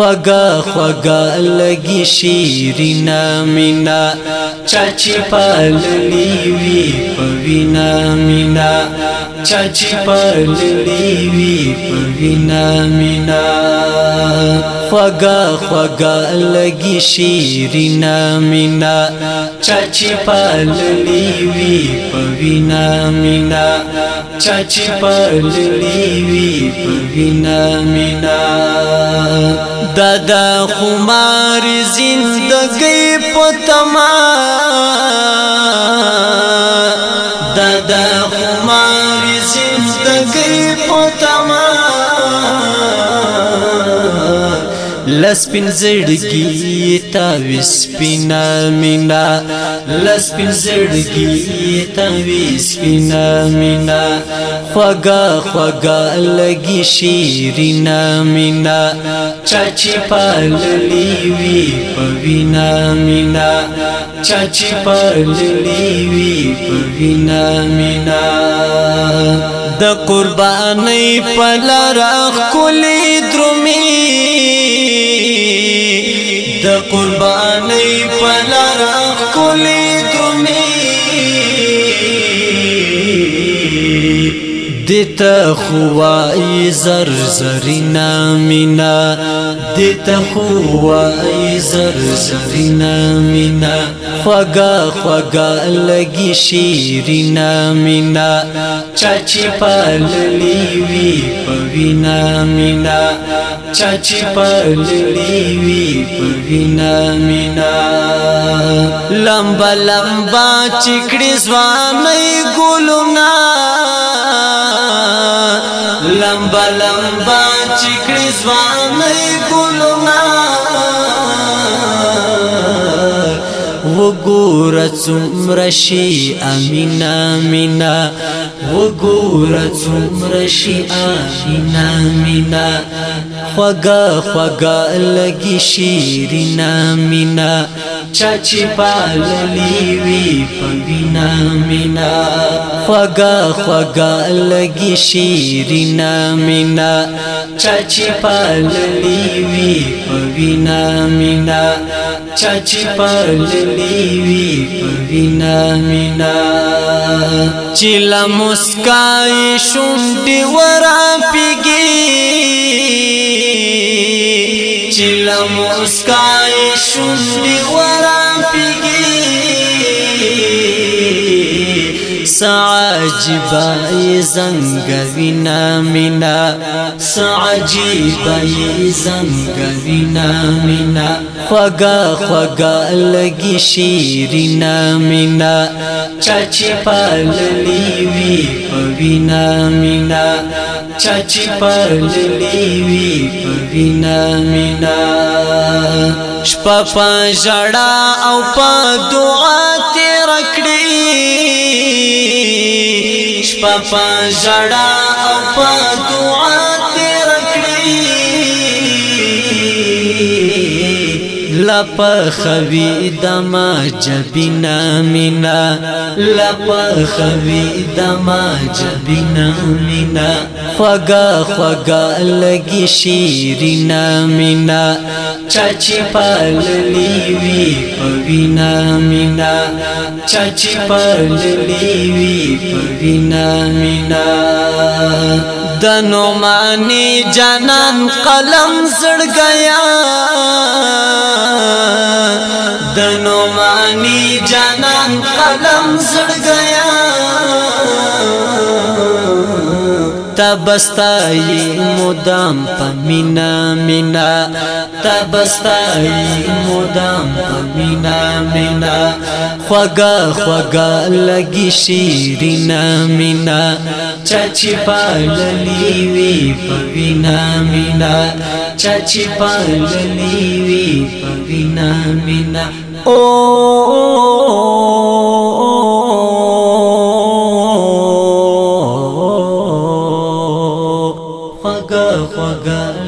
خوگا خوگا لگی شیرینا مینا چاچی پاللی وی پوینا مینا چاچی پاللی وی پوینا مینا خوگا خوگا لگی شیرینا مینا چاچی پاللی وی پوینا مینا چاچی پاللی وی پوینا مینا دادا خمار زندگی پتما لسپین زړګي تا وسپینا مینا لسپین زړګي تا وسپینا مینا خوګه خوګه لګي شیرینا مینا چاچی پاللی وی پوینا مینا چاچی پاللی وی پوینا مینا د قربانې پلر اخ کلی درومي قربانی پلارا کولی تمی دیتا خوائی زر زرنا منا دیتا خوائی زر زرنا منا خوگا خوگا لگی شیرنا منا چاچی پال لیوی پوینا منا چاچی پال لیوی پوینا منا لمبا لمبا چکڑی زوانی گلونا لمبا لمبا چکڑی زوانی گلونا وګور څومره شي امینا مینا وګور څومره شي امینا مینا خوګه خوګه لګي شیرینا مینا چچی پاللی وی پوینا مینا خوگا خوگا لگی شیرینا مینا چچی پاللی وی پوینا مینا چچی پاللی وی پوینا مینا چیلا مسکای شونډي ورا پیګي چې لمسکای شوندې ورا پیږي سعجبای زنگوینا مینا سعجبای زنگوینا مینا خوگا خوگا لگی شیرینا مینا چاچی پاللی وی پوینا مینا چاچی پاللی وی پوینا مینا شپا پا جڑا او پا دو شپه په ژړا او په لپ خوی دما جبینا مینا لپ خوی دما جبینا مینا خوگا خوگا لگی شیرینا مینا چاچی پال لیوی پوینا مینا چاچی پال لیوی پوینا مینا دنو مانی جانان قلم زڑ گیا دنو مانی جانان قلم زڑ گیا تبستای مدام پمینا مینا تبستای مدام پمینا مینا خوگا خوگا لگی شیرینا مینا چچی پاللی وی پوینا مینا چچی پاللی وی پوینا مینا او 个活个。